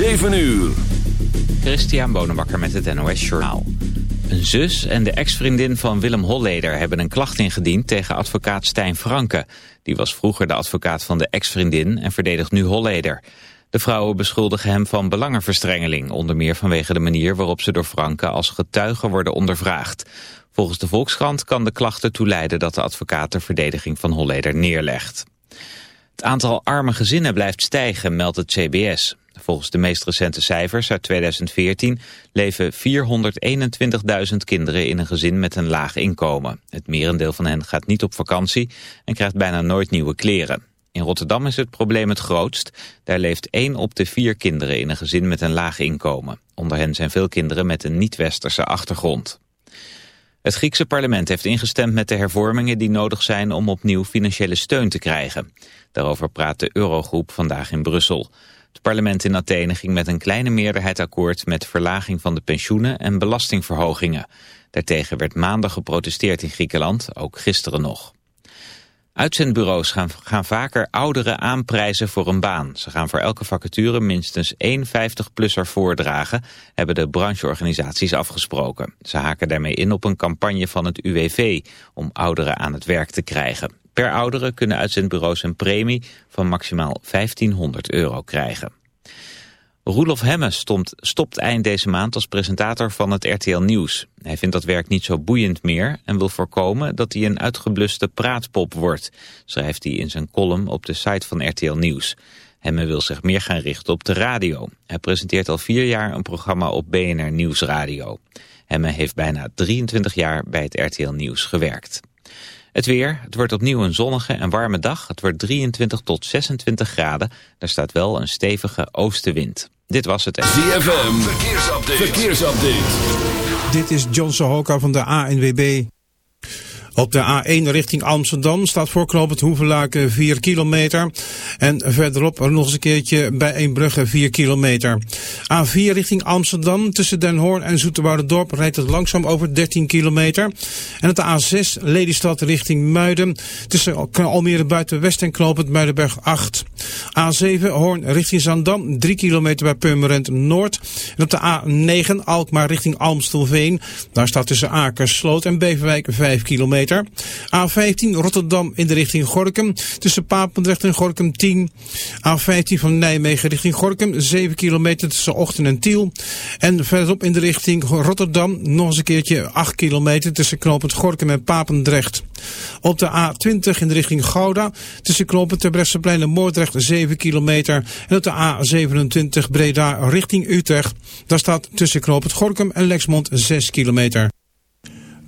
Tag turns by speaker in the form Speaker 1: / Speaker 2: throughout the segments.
Speaker 1: 7 uur.
Speaker 2: Christian Bonenbakker met het NOS Journaal. Een zus en de ex-vriendin van Willem Holleder hebben een klacht ingediend tegen advocaat Stijn Franke. Die was vroeger de advocaat van de ex-vriendin en verdedigt nu Holleder. De vrouwen beschuldigen hem van belangenverstrengeling, onder meer vanwege de manier waarop ze door Franke als getuige worden ondervraagd. Volgens de Volkskrant kan de klacht ertoe leiden dat de advocaat de verdediging van Holleder neerlegt. Het aantal arme gezinnen blijft stijgen, meldt het CBS. Volgens de meest recente cijfers uit 2014 leven 421.000 kinderen in een gezin met een laag inkomen. Het merendeel van hen gaat niet op vakantie en krijgt bijna nooit nieuwe kleren. In Rotterdam is het probleem het grootst. Daar leeft 1 op de 4 kinderen in een gezin met een laag inkomen. Onder hen zijn veel kinderen met een niet-westerse achtergrond. Het Griekse parlement heeft ingestemd met de hervormingen die nodig zijn om opnieuw financiële steun te krijgen. Daarover praat de Eurogroep vandaag in Brussel. Het parlement in Athene ging met een kleine meerderheid akkoord met verlaging van de pensioenen en belastingverhogingen. Daartegen werd maandag geprotesteerd in Griekenland, ook gisteren nog. Uitzendbureaus gaan, vaker ouderen aanprijzen voor een baan. Ze gaan voor elke vacature minstens één 50-plusser voordragen, hebben de brancheorganisaties afgesproken. Ze haken daarmee in op een campagne van het UWV om ouderen aan het werk te krijgen. Per ouderen kunnen uitzendbureaus een premie van maximaal 1500 euro krijgen. Roelof Hemme stopt, stopt eind deze maand als presentator van het RTL Nieuws. Hij vindt dat werk niet zo boeiend meer en wil voorkomen dat hij een uitgebluste praatpop wordt, schrijft hij in zijn column op de site van RTL Nieuws. Hemme wil zich meer gaan richten op de radio. Hij presenteert al vier jaar een programma op BNR Nieuwsradio. Hemme heeft bijna 23 jaar bij het RTL Nieuws gewerkt. Het weer, het wordt opnieuw een zonnige en warme dag. Het wordt 23 tot 26 graden. Er staat wel een stevige oostenwind. Dit was het.
Speaker 1: ZFM, verkeersupdate. verkeersupdate.
Speaker 3: Dit is John Sohoka van de ANWB. Op de A1 richting Amsterdam staat voorknopend Hoevelaken 4 kilometer. En verderop nog eens een keertje bij Eembrugge 4 kilometer. A4 richting Amsterdam tussen Den Hoorn en Dorp rijdt het langzaam over 13 kilometer. En op de A6 Lelystad richting Muiden tussen Almere Buitenwest en Knopend Muidenberg 8. A7 Hoorn richting Zandam 3 kilometer bij Purmerend Noord. En op de A9 Alkmaar richting Almstelveen. Daar staat tussen Akersloot en Beverwijk 5 kilometer. A15 Rotterdam in de richting Gorkum. Tussen Papendrecht en Gorkum 10. A15 van Nijmegen richting Gorkum. 7 kilometer tussen Ochten en Tiel. En verderop in de richting Rotterdam nog eens een keertje 8 kilometer tussen knooppunt Gorkum en Papendrecht. Op de A20 in de richting Gouda. Tussen knooppunt Terbrechtseplein en Moordrecht 7 kilometer. En op de A27 Breda richting Utrecht. Daar staat tussen knooppunt Gorkum en Lexmond 6 kilometer.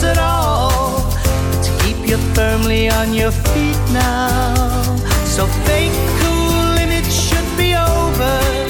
Speaker 4: use at all to keep
Speaker 5: you firmly on your feet now. So fake cool limits should be over.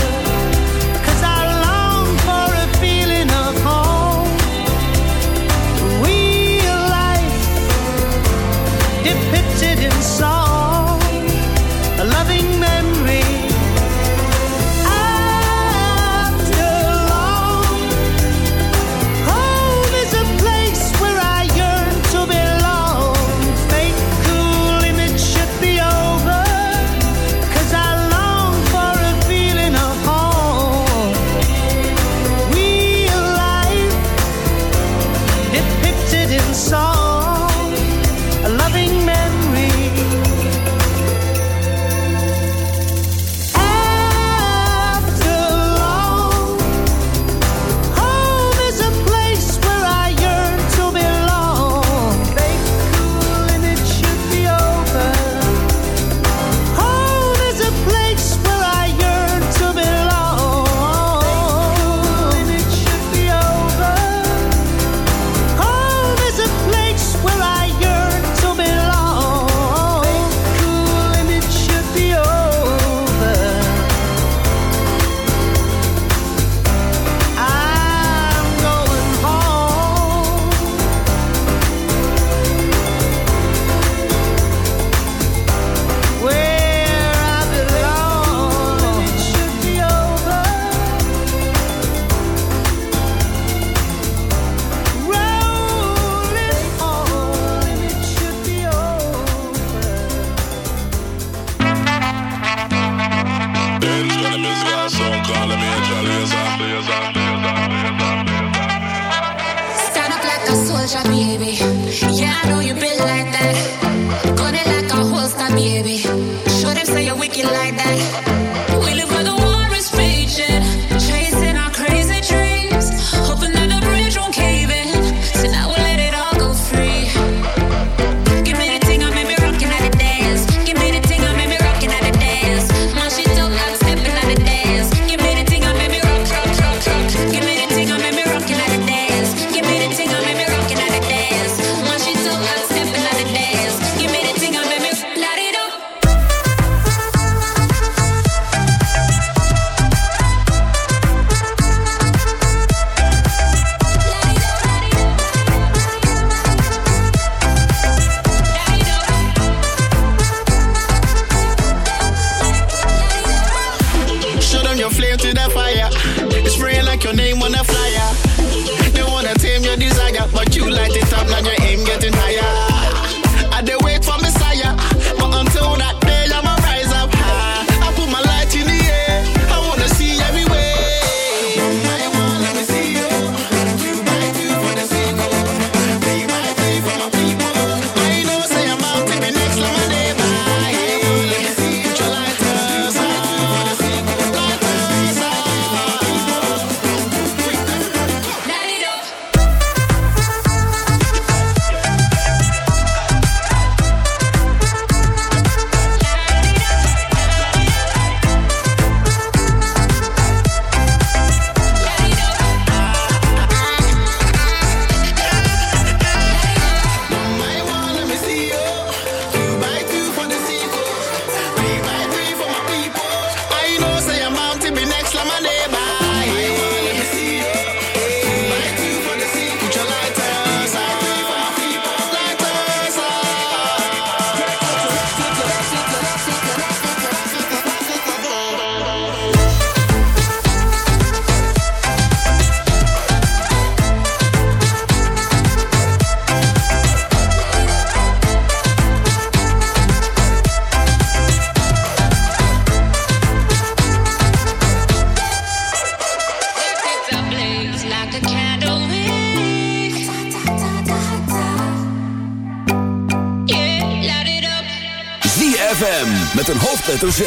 Speaker 1: Hoofdletter Z.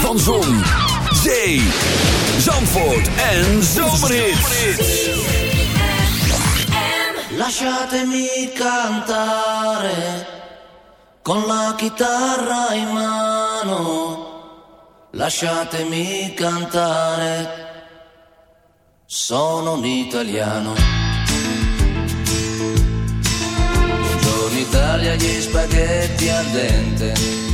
Speaker 1: Van Zon, Zee, Zandvoort en Zomerhits.
Speaker 6: Lasciatemi cantare con la chitarra in mano. Lasciatemi cantare. Sono un italiano. Buongiorno Italia, gli spaghetti al dente.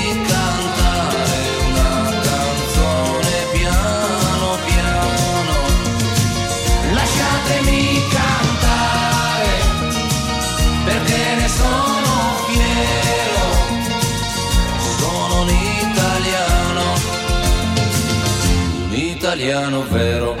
Speaker 6: italiano vero.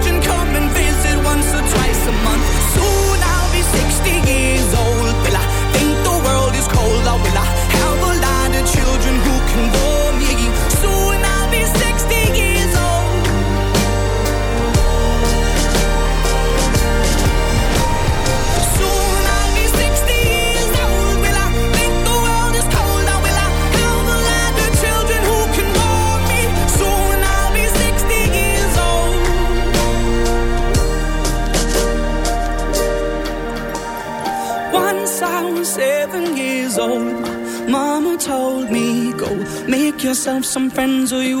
Speaker 4: some friends or you'll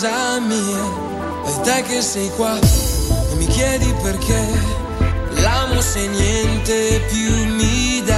Speaker 7: casa mia. E te che sei qua e mi chiedi perché l'amo se niente più mi dà.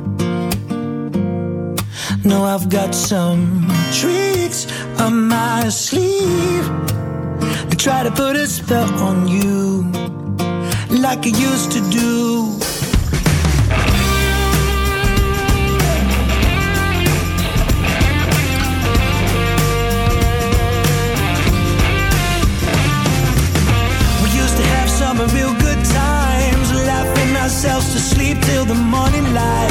Speaker 8: No, I've got some tricks up my sleeve to try to put a spell on you, like I used to do. We used to have some real good times, laughing ourselves to sleep till the morning light.